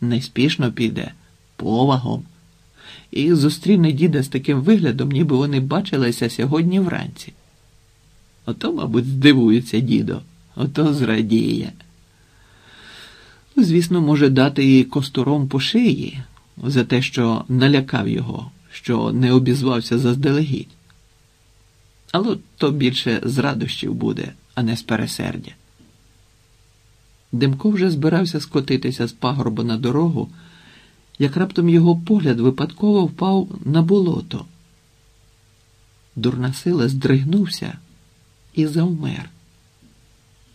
неспішно піде, повагом, і зустріне діда з таким виглядом, ніби вони бачилися сьогодні вранці. Ото, мабуть, здивується дідо, ото зрадіє. Звісно, може дати і костуром по шиї за те, що налякав його, що не обізвався заздалегідь. Але то більше з радощів буде, а не з пересердя. Демко вже збирався скотитися з пагорба на дорогу, як раптом його погляд випадково впав на болото. Дурна сила здригнувся і завмер.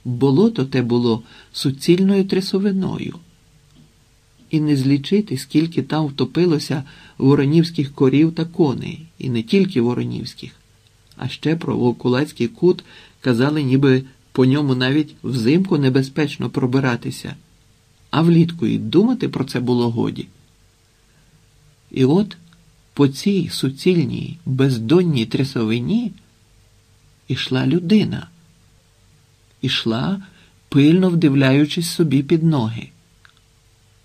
Болото те було суцільною трясовиною. І не злічити, скільки там втопилося воронівських корів та коней, і не тільки воронівських, а ще про Вовкулацький кут казали, ніби по ньому навіть взимку небезпечно пробиратися, а влітку і думати про це було годі. І от по цій суцільній, бездонній трясовині ішла людина, ішла, пильно вдивляючись собі під ноги.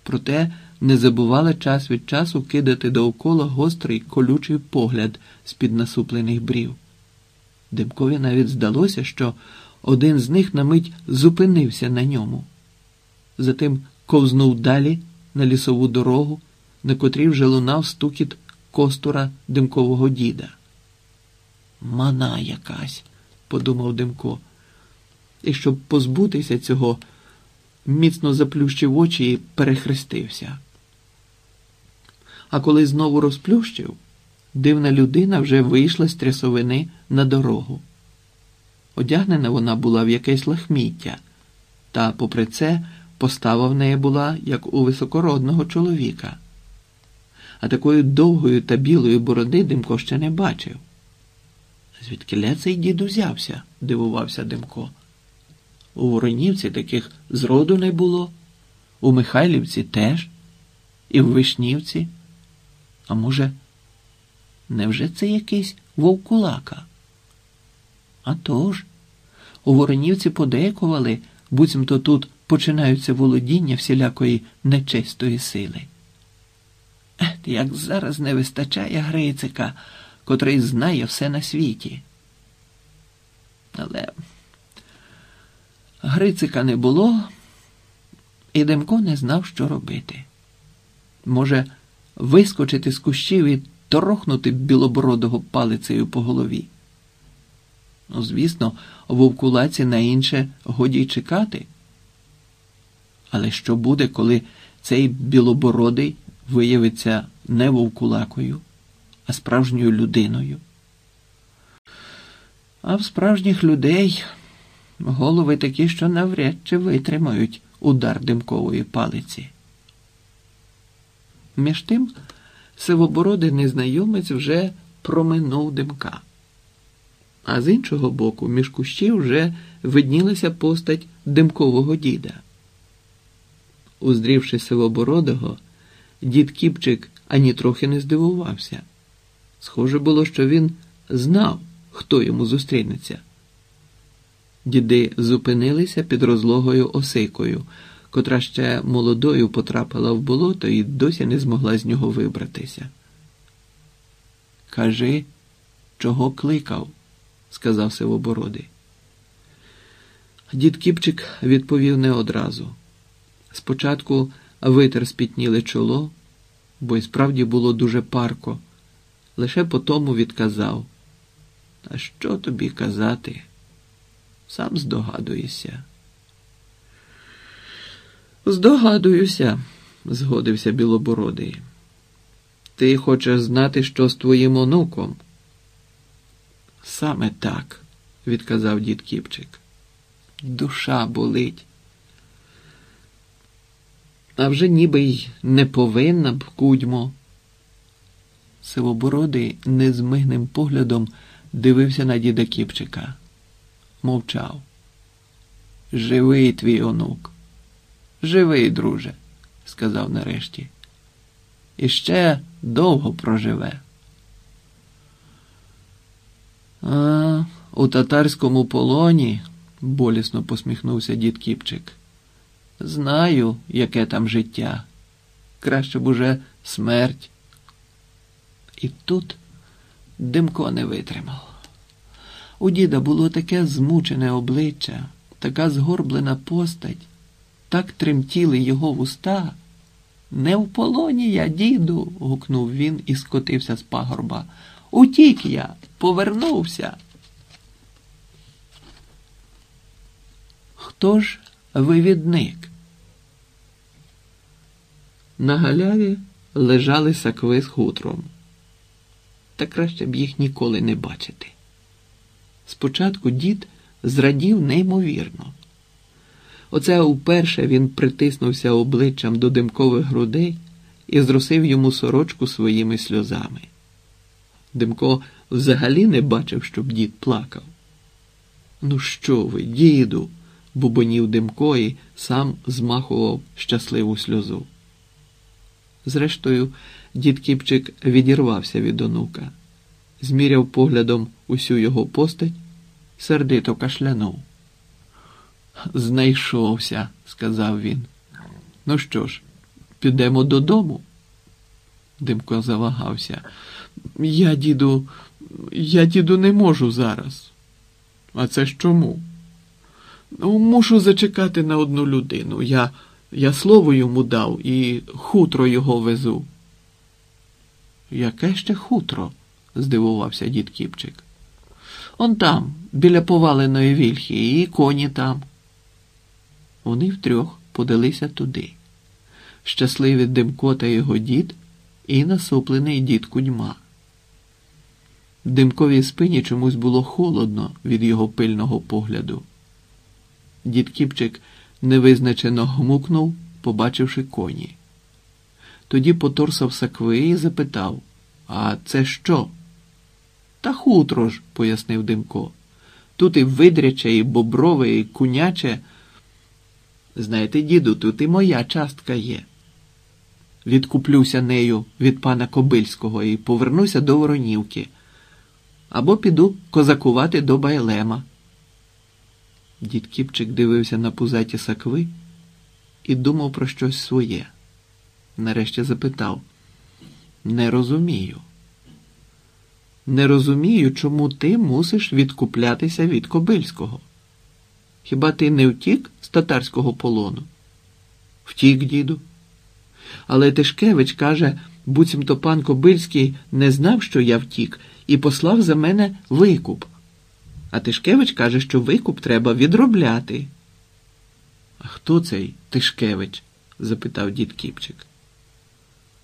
Проте не забувала час від часу кидати довкола гострий колючий погляд з-під насуплених брів. Димкові навіть здалося, що один з них на мить зупинився на ньому, затим ковзнув далі на лісову дорогу, на котрій вже лунав стукіт костура димкового діда. Мана якась, подумав Димко, і щоб позбутися цього, міцно заплющив очі і перехрестився. А коли знову розплющив, дивна людина вже вийшла з трясовини на дорогу. Одягнена вона була в якесь лахміття, та, попри це, постава в неї була як у високородного чоловіка. А такої довгої та білої бороди Димко ще не бачив. Звідки цей дід узявся? дивувався Димко. У Воронівці таких зроду не було, у Михайлівці теж, і в Вишнівці. А може, невже це якийсь вовкулака? А тож, у Воронівці подекували, буцімто тут починаються володіння всілякої нечистої сили. Ет, як зараз не вистачає Грицика, котрий знає все на світі. Але Грицика не було, і Демко не знав, що робити. Може, вискочити з кущів і торохнути білобородого палицею по голові. Ну, звісно, вовкулаці на інше годі й чекати. Але що буде, коли цей білобородий виявиться не вовкулакою, а справжньою людиною? А в справжніх людей голови такі, що навряд чи витримають удар димкової палиці. Між тим сивобородий незнайомець вже проминув димка. А з іншого боку, між кущів вже виднілася постать димкового діда. Уздрівши сивобородого, дід Кіпчик ані трохи не здивувався. Схоже було, що він знав, хто йому зустрінеться. Діди зупинилися під розлогою осикою, котра ще молодою потрапила в болото і досі не змогла з нього вибратися. Кажи, чого кликав? Сказав Сивобородий. Дід Кіпчик відповів не одразу. Спочатку витер спітніле чоло, бо й справді було дуже парко, лише потому відказав. А що тобі казати? Сам здогадуєшся. Здогадуюся, згодився Білобородий. Ти хочеш знати, що з твоїм онуком? Саме так, відказав дід Кіпчик. Душа болить. А вже ніби й не повинна б кудьмо. Сивобородий незмигним поглядом дивився на діда Кіпчика. Мовчав. Живий твій онук. Живий, друже, сказав нарешті. І ще довго проживе. А, у татарському полоні, болісно посміхнувся дід Кіпчик. Знаю, яке там життя. Краще б уже смерть. І тут Димко не витримав. У діда було таке змучене обличчя, така згорблена постать, так тремтіли його вуста. Не в полоні я, діду, гукнув він і скотився з пагорба. Утік я, повернувся. Хто ж вивідник? На галяві лежали сакви з хутром. Та краще б їх ніколи не бачити. Спочатку дід зрадів неймовірно. Оце вперше він притиснувся обличчям до димкових грудей і зросив йому сорочку своїми сльозами. Димко взагалі не бачив, щоб дід плакав. Ну, що ви, діду? бубонів Димко і сам змахував щасливу сльозу. Зрештою, дід Кіпчик відірвався від онука, зміряв поглядом усю його постать, сердито кашлянув. Знайшовся, сказав він. Ну що ж, підемо додому? Димко завагався. Я, діду, я, діду, не можу зараз. А це ж чому? Ну, мушу зачекати на одну людину. Я, я слово йому дав і хутро його везу. Яке ще хутро? здивувався дід Кіпчик. Он там, біля поваленої вільхи, і коні там. Вони втрьох подалися туди. Щасливі Димко та його дід і насуплений дід кудьма. Димковій спині чомусь було холодно від його пильного погляду. Дід Кіпчик невизначено гмукнув, побачивши коні. Тоді поторсав сакви і запитав А це що? Та хутро ж, пояснив Димко. Тут і видряче, і боброве, і куняче. Знаєте, діду, тут і моя частка є. Відкуплюся нею від пана Кобильського і повернуся до Воронівки. Або піду козакувати до Байлема. Дід Кіпчик дивився на пузаті сакви і думав про щось своє. Нарешті запитав: Не розумію. Не розумію, чому ти мусиш відкуплятися від Кобильського. Хіба ти не втік з татарського полону? Втік, діду. Але Тишкевич каже, буцімто пан Кобильський не знав, що я втік, і послав за мене викуп. А Тишкевич каже, що викуп треба відробляти. А хто цей Тишкевич? запитав дід Кіпчик.